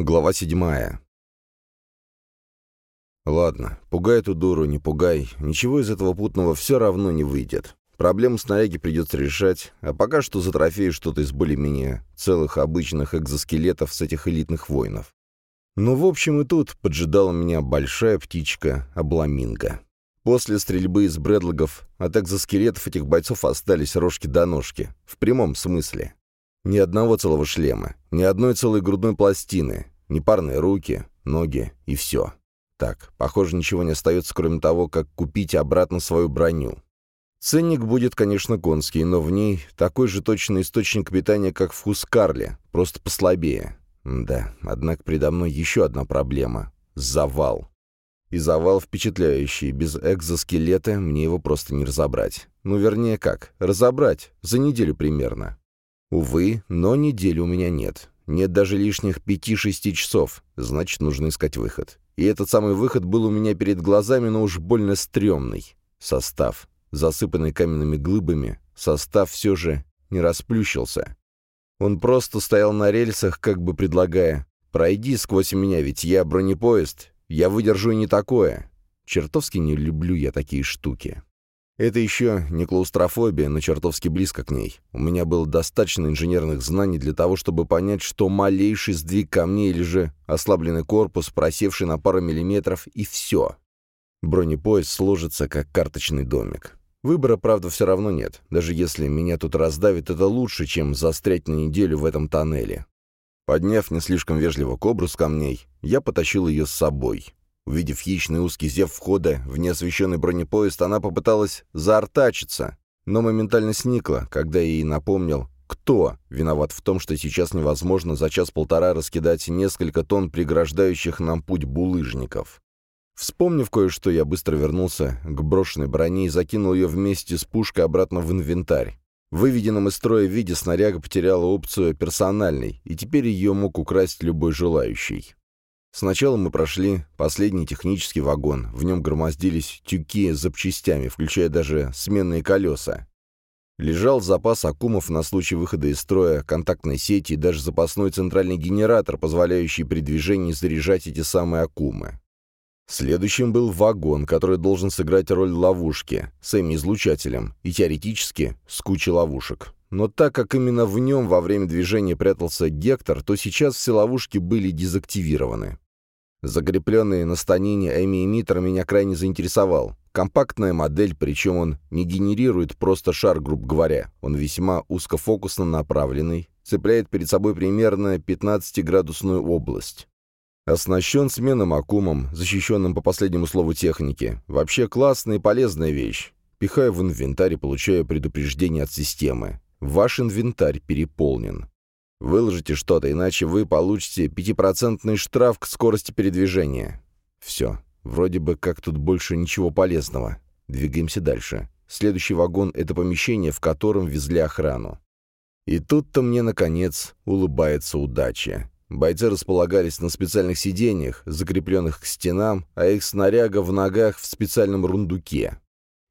Глава седьмая. Ладно, пугай эту дуру, не пугай. Ничего из этого путного все равно не выйдет. Проблему снаряги придется решать, а пока что за трофеи что-то из более-менее целых обычных экзоскелетов с этих элитных воинов. Ну, в общем, и тут поджидала меня большая птичка Обламинго. После стрельбы из бредлогов от экзоскелетов этих бойцов остались рожки до ножки, в прямом смысле. Ни одного целого шлема, ни одной целой грудной пластины, ни парные руки, ноги и все. Так, похоже, ничего не остается, кроме того, как купить обратно свою броню. Ценник будет, конечно, конский, но в ней такой же точный источник питания, как в Хускарле, просто послабее. Да, однако предо мной еще одна проблема — завал. И завал впечатляющий, без экзоскелета мне его просто не разобрать. Ну, вернее, как, разобрать, за неделю примерно. Увы, но недели у меня нет. Нет даже лишних пяти-шести часов, значит, нужно искать выход. И этот самый выход был у меня перед глазами, но уж больно стрёмный. Состав. Засыпанный каменными глыбами, состав все же не расплющился. Он просто стоял на рельсах, как бы предлагая «Пройди сквозь меня, ведь я бронепоезд, я выдержу и не такое». Чертовски не люблю я такие штуки. Это еще не клаустрофобия, но чертовски близко к ней. У меня было достаточно инженерных знаний для того, чтобы понять, что малейший сдвиг камней или же ослабленный корпус, просевший на пару миллиметров, и все. Бронепоезд сложится, как карточный домик. Выбора, правда, все равно нет. Даже если меня тут раздавит, это лучше, чем застрять на неделю в этом тоннеле. Подняв не слишком вежливо кобру с камней, я потащил ее с собой. Увидев хищный узкий зев входа в неосвещенный бронепоезд, она попыталась заортачиться, но моментально сникла, когда ей напомнил, кто виноват в том, что сейчас невозможно за час-полтора раскидать несколько тонн преграждающих нам путь булыжников. Вспомнив кое-что, я быстро вернулся к брошенной броне и закинул ее вместе с пушкой обратно в инвентарь. В выведенном из строя виде снаряга потеряла опцию «персональный», и теперь ее мог украсть любой желающий. Сначала мы прошли последний технический вагон. В нем громоздились тюки с запчастями, включая даже сменные колеса. Лежал запас аккумов на случай выхода из строя контактной сети и даже запасной центральный генератор, позволяющий при движении заряжать эти самые аккумы. Следующим был вагон, который должен сыграть роль ловушки, с излучателем и теоретически с кучей ловушек. Но так как именно в нем во время движения прятался Гектор, то сейчас все ловушки были дезактивированы. Закрепленный на станине Эми-эмиттер меня крайне заинтересовал. Компактная модель, причем он не генерирует просто шар, грубо говоря. Он весьма узкофокусно направленный, цепляет перед собой примерно 15-градусную область. Оснащен сменным аккумом, защищенным по последнему слову техники. Вообще классная и полезная вещь. Пихаю в инвентарь и получаю предупреждение от системы. Ваш инвентарь переполнен. Выложите что-то, иначе вы получите пятипроцентный штраф к скорости передвижения. Все. Вроде бы как тут больше ничего полезного. Двигаемся дальше. Следующий вагон — это помещение, в котором везли охрану. И тут-то мне, наконец, улыбается удача. Бойцы располагались на специальных сиденьях, закрепленных к стенам, а их снаряга в ногах в специальном рундуке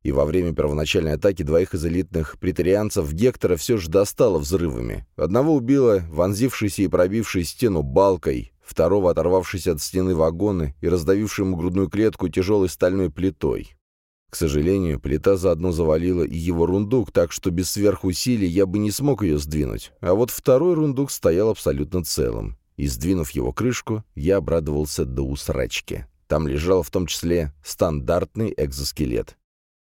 и во время первоначальной атаки двоих из элитных претарианцев Гектора все же достало взрывами. Одного убило, вонзившийся и пробивший стену балкой, второго оторвавшись от стены вагоны и раздавивший ему грудную клетку тяжелой стальной плитой. К сожалению, плита заодно завалила и его рундук, так что без сверхусилий я бы не смог ее сдвинуть, а вот второй рундук стоял абсолютно целым. И сдвинув его крышку, я обрадовался до усрачки. Там лежал в том числе стандартный экзоскелет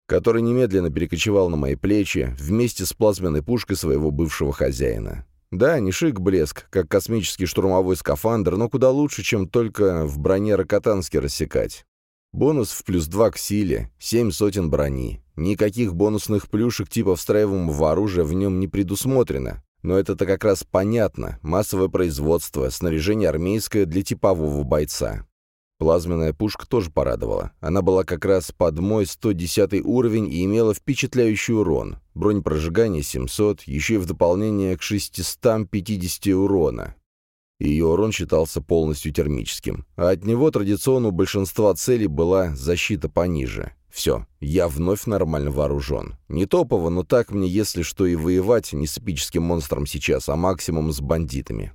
который немедленно перекочевал на мои плечи вместе с плазменной пушкой своего бывшего хозяина. Да, не шик-блеск, как космический штурмовой скафандр, но куда лучше, чем только в броне Рокотанске рассекать. Бонус в плюс 2 к силе, семь сотен брони. Никаких бонусных плюшек типа встраиваемого оружия в нем не предусмотрено. Но это-то как раз понятно. Массовое производство, снаряжение армейское для типового бойца. Плазменная пушка тоже порадовала. Она была как раз под мой 110 уровень и имела впечатляющий урон. Бронепрожигание 700, еще и в дополнение к 650 урона. Ее урон считался полностью термическим. А от него традиционно у большинства целей была защита пониже. Все, я вновь нормально вооружен. Не топово, но так мне, если что, и воевать не с эпическим монстром сейчас, а максимум с бандитами.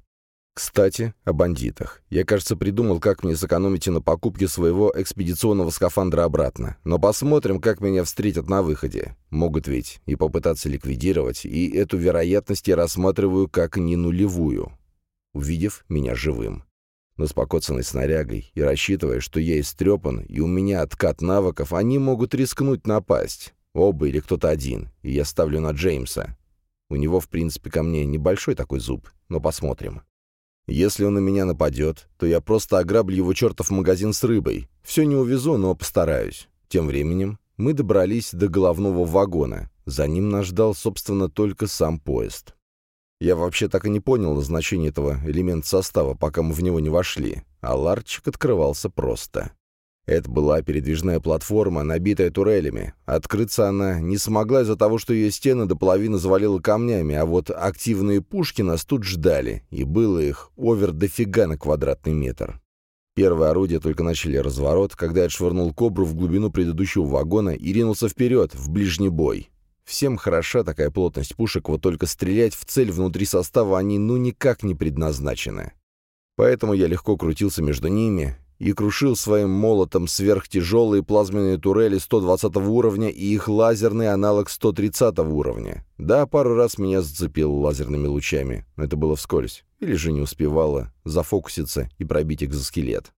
Кстати, о бандитах. Я, кажется, придумал, как мне сэкономить на покупке своего экспедиционного скафандра обратно. Но посмотрим, как меня встретят на выходе. Могут ведь и попытаться ликвидировать, и эту вероятность я рассматриваю как не нулевую, увидев меня живым. Но с покоцанной снарягой и рассчитывая, что я истрепан, и у меня откат навыков, они могут рискнуть напасть. Оба или кто-то один, и я ставлю на Джеймса. У него, в принципе, ко мне небольшой такой зуб, но посмотрим. Если он на меня нападет, то я просто ограблю его чертов магазин с рыбой. Все не увезу, но постараюсь. Тем временем мы добрались до головного вагона. За ним нас ждал, собственно, только сам поезд. Я вообще так и не понял назначение этого элемента состава, пока мы в него не вошли, а ларчик открывался просто. Это была передвижная платформа, набитая турелями. Открыться она не смогла из-за того, что ее стены до половины завалило камнями, а вот активные пушки нас тут ждали, и было их овер дофига на квадратный метр. Первые орудия только начали разворот, когда я швырнул кобру в глубину предыдущего вагона и ринулся вперед, в ближний бой. Всем хороша такая плотность пушек, вот только стрелять в цель внутри состава они ну никак не предназначены. Поэтому я легко крутился между ними, и крушил своим молотом сверхтяжелые плазменные турели 120 уровня и их лазерный аналог 130 уровня. Да, пару раз меня зацепило лазерными лучами, но это было вскользь, или же не успевало зафокуситься и пробить экзоскелет.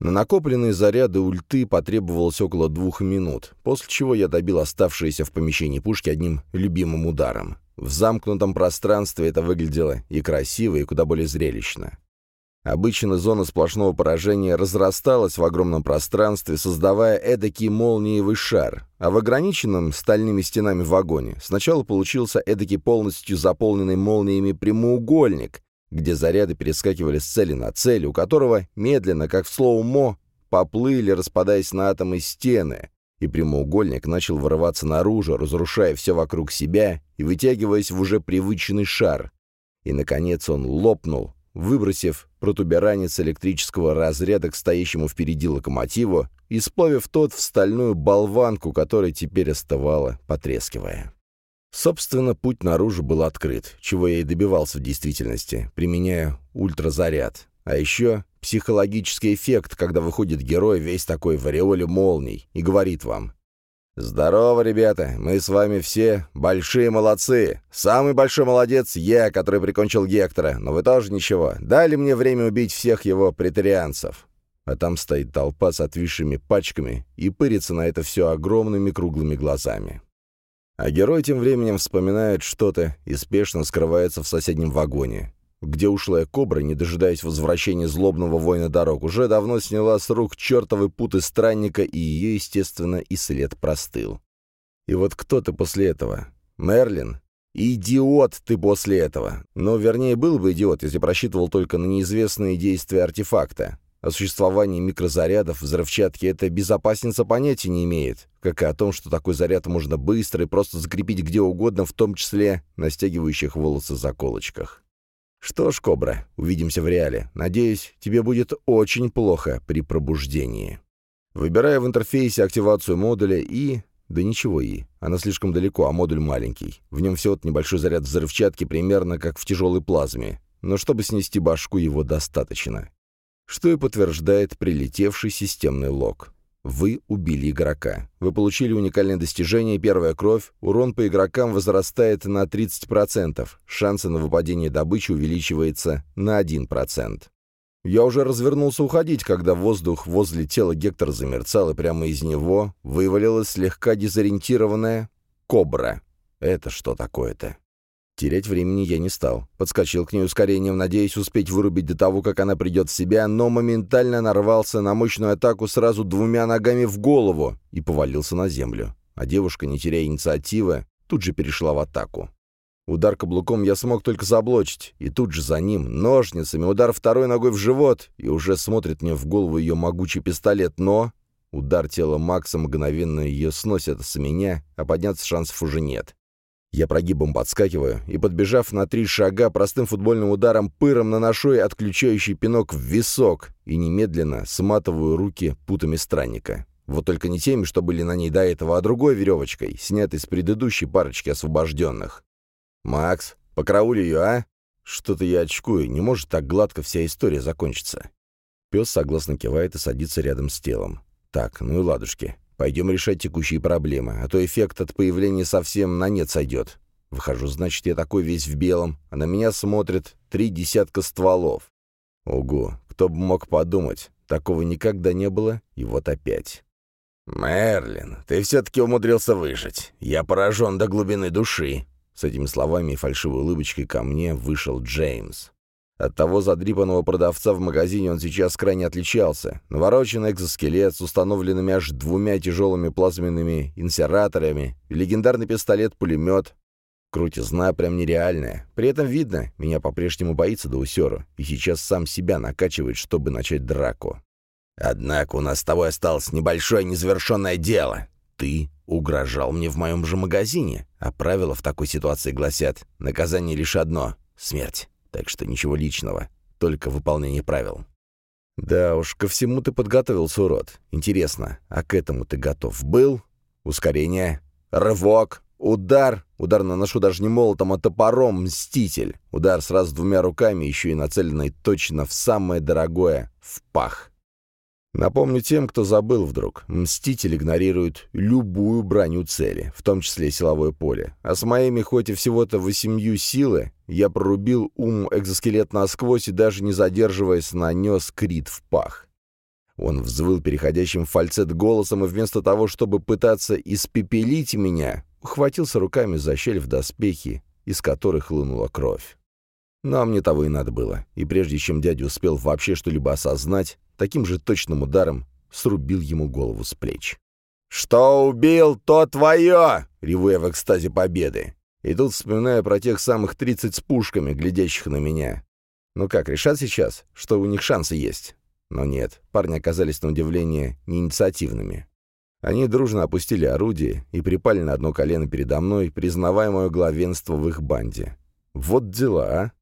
На накопленные заряды ульты потребовалось около двух минут, после чего я добил оставшиеся в помещении пушки одним любимым ударом. В замкнутом пространстве это выглядело и красиво, и куда более зрелищно. Обычно зона сплошного поражения разрасталась в огромном пространстве, создавая эдакий молниевый шар, а в ограниченном стальными стенами вагоне сначала получился эдакий полностью заполненный молниями прямоугольник, где заряды перескакивали с цели на цель, у которого медленно, как в слоумо, поплыли, распадаясь на атомы стены, и прямоугольник начал вырываться наружу, разрушая все вокруг себя и вытягиваясь в уже привычный шар. И, наконец, он лопнул, выбросив протуберанец электрического разряда к стоящему впереди локомотиву и сплавив тот в стальную болванку, которая теперь остывала, потрескивая. Собственно, путь наружу был открыт, чего я и добивался в действительности, применяя ультразаряд. А еще психологический эффект, когда выходит герой весь такой в ореоле молний и говорит вам «Здорово, ребята! Мы с вами все большие молодцы! Самый большой молодец я, который прикончил Гектора, но вы тоже ничего. Дали мне время убить всех его претарианцев!» А там стоит толпа с отвисшими пачками и пырится на это все огромными круглыми глазами. А герой тем временем вспоминает что-то и спешно скрывается в соседнем вагоне где ушлая кобра, не дожидаясь возвращения злобного воина дорог, уже давно сняла с рук чертовы путы странника, и ее, естественно, и след простыл. И вот кто ты после этого? Мерлин? Идиот ты после этого. Но, вернее, был бы идиот, если просчитывал только на неизвестные действия артефакта. О существовании микрозарядов, взрывчатки эта безопасница понятия не имеет, как и о том, что такой заряд можно быстро и просто закрепить где угодно, в том числе на стягивающих волосы заколочках. «Что ж, Кобра, увидимся в реале. Надеюсь, тебе будет очень плохо при пробуждении». Выбирая в интерфейсе активацию модуля и... Да ничего и. Она слишком далеко, а модуль маленький. В нем всего-то небольшой заряд взрывчатки, примерно как в тяжелой плазме. Но чтобы снести башку, его достаточно. Что и подтверждает прилетевший системный лог. Вы убили игрока. Вы получили уникальное достижение «Первая кровь». Урон по игрокам возрастает на 30%. Шансы на выпадение добычи увеличивается на 1%. Я уже развернулся уходить, когда воздух возле тела Гектора замерцал, и прямо из него вывалилась слегка дезориентированная кобра. Это что такое-то? Терять времени я не стал. Подскочил к ней ускорением, надеясь успеть вырубить до того, как она придет в себя, но моментально нарвался на мощную атаку сразу двумя ногами в голову и повалился на землю. А девушка, не теряя инициативы, тут же перешла в атаку. Удар каблуком я смог только заблочить, и тут же за ним, ножницами, удар второй ногой в живот, и уже смотрит мне в голову ее могучий пистолет, но... Удар тела Макса мгновенно ее сносит с меня, а подняться шансов уже нет. Я прогибом подскакиваю и, подбежав на три шага, простым футбольным ударом пыром наношу и отключающий пинок в висок и немедленно сматываю руки путами странника. Вот только не теми, что были на ней до этого, а другой веревочкой, снятой с предыдущей парочки освобожденных. «Макс, покрауль ее, а?» Что-то я очкую, не может так гладко вся история закончиться. Пес согласно кивает и садится рядом с телом. Так, ну и ладушки. Пойдем решать текущие проблемы, а то эффект от появления совсем на нет сойдет. Выхожу, значит, я такой весь в белом, а на меня смотрят три десятка стволов. Ого, кто бы мог подумать, такого никогда не было, и вот опять. «Мерлин, ты все-таки умудрился выжить. Я поражен до глубины души». С этими словами и фальшивой улыбочкой ко мне вышел Джеймс. От того задрипанного продавца в магазине он сейчас крайне отличался. Навороченный экзоскелет с установленными аж двумя тяжелыми плазменными инсераторами, легендарный пистолет-пулемет. Крутизна прям нереальная. При этом видно, меня по-прежнему боится до усера, и сейчас сам себя накачивает, чтобы начать драку. «Однако у нас с тобой осталось небольшое незавершенное дело. Ты угрожал мне в моем же магазине, а правила в такой ситуации гласят, наказание лишь одно — смерть». Так что ничего личного, только выполнение правил. Да уж, ко всему ты подготовился, урод. Интересно, а к этому ты готов был? Ускорение, рывок, удар. Удар наношу даже не молотом, а топором, мститель. Удар сразу двумя руками, еще и нацеленный точно в самое дорогое, в пах. Напомню тем, кто забыл вдруг, Мститель игнорирует любую броню цели, в том числе силовое поле. А с моими хоть и всего-то восемью силы, я прорубил ум экзоскелет насквозь и даже не задерживаясь нанес крит в пах. Он взвыл переходящим фальцет голосом и вместо того, чтобы пытаться испепелить меня, ухватился руками за щель в доспехи, из которых хлынула кровь. Но мне того и надо было, и прежде чем дядя успел вообще что-либо осознать, таким же точным ударом срубил ему голову с плеч. «Что убил, то твое!» — реву я в экстазе победы. И тут вспоминаю про тех самых тридцать с пушками, глядящих на меня. Ну как, решат сейчас, что у них шансы есть? Но нет, парни оказались на удивление неинициативными. Они дружно опустили орудие и припали на одно колено передо мной, признавая мое главенство в их банде. Вот дела, а?